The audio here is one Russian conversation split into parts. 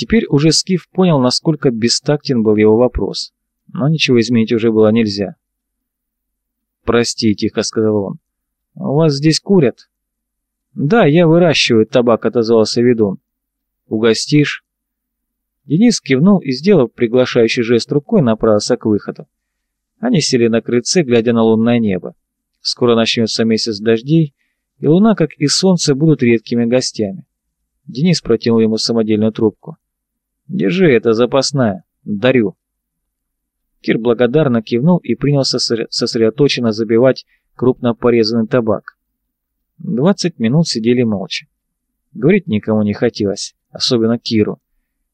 Теперь уже Скиф понял, насколько бестактен был его вопрос, но ничего изменить уже было нельзя. «Прости», — тихо сказал он, — «у вас здесь курят?» «Да, я выращиваю табак», — отозвался ведун. «Угостишь?» Денис кивнул и, сделав приглашающий жест рукой, направился к выходу. Они сели на крыльце, глядя на лунное небо. Скоро начнется месяц дождей, и луна, как и солнце, будут редкими гостями. Денис протянул ему самодельную трубку. «Держи, это запасная. Дарю». Кир благодарно кивнул и принялся сосредоточенно забивать крупно порезанный табак. Двадцать минут сидели молча. Говорить никому не хотелось, особенно Киру.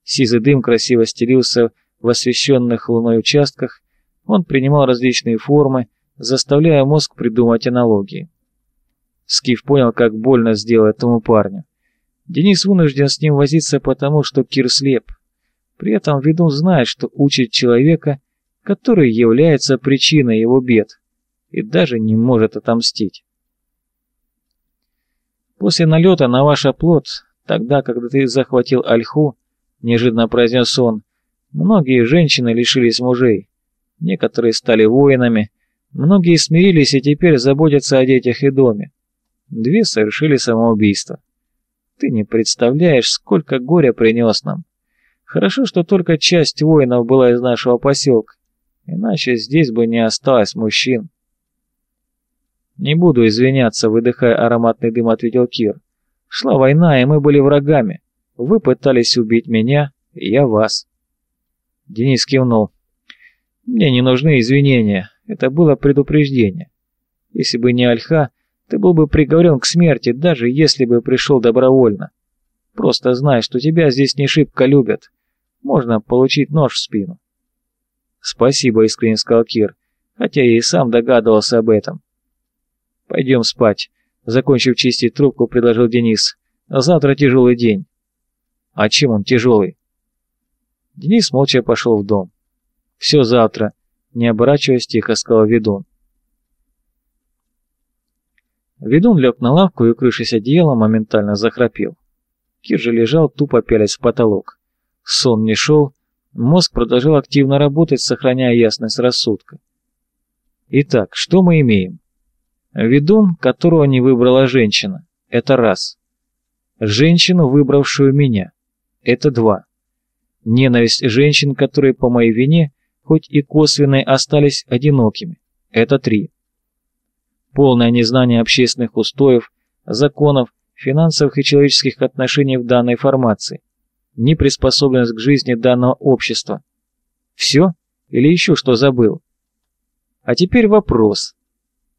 Сизый дым красиво стелился в освещенных луной участках, он принимал различные формы, заставляя мозг придумать аналогии. Скиф понял, как больно сделал этому парню. Денис вынужден с ним возиться потому, что Кир слеп. При этом ведун знает, что учит человека, который является причиной его бед, и даже не может отомстить. После налета на ваш оплот, тогда, когда ты захватил Альху, неожиданно произнес он, многие женщины лишились мужей. Некоторые стали воинами, многие смирились и теперь заботятся о детях и доме. Две совершили самоубийство. Ты не представляешь, сколько горя принес нам. Хорошо, что только часть воинов была из нашего поселка, иначе здесь бы не осталось мужчин. «Не буду извиняться», — выдыхая ароматный дым, ответил Кир. «Шла война, и мы были врагами. Вы пытались убить меня, я вас». Денис кивнул. Мне не нужны извинения, это было предупреждение. Если бы не Альха, ты был бы приговорен к смерти, даже если бы пришел добровольно. Просто знай, что тебя здесь не шибко любят. Можно получить нож в спину. Спасибо, искренне сказал Кир, хотя я и сам догадывался об этом. Пойдем спать. Закончив чистить трубку, предложил Денис. Завтра тяжелый день. А чем он тяжелый? Денис молча пошел в дом. «Все завтра», — не оборачиваясь, тихо сказал ведун. Ведун лег на лавку и, укрывшись одеялом, моментально захрапел. Кир же лежал, тупо пялясь в потолок. Сон не шел, мозг продолжал активно работать, сохраняя ясность рассудка. Итак, что мы имеем? Ведун, которого не выбрала женщина, это раз. Женщину, выбравшую меня, это два. Ненависть женщин, которые по моей вине хоть и косвенные, остались одинокими. Это три. Полное незнание общественных устоев, законов, финансовых и человеческих отношений в данной формации. Неприспособленность к жизни данного общества. Все? Или еще что забыл? А теперь вопрос.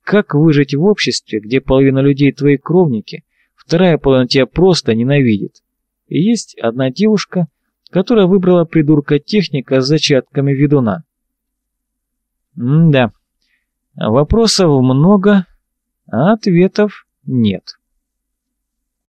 Как выжить в обществе, где половина людей твои кровники, вторая половина тебя просто ненавидит? И есть одна девушка, которая выбрала придурка-техника с зачатками ведуна. М да, вопросов много, а ответов нет.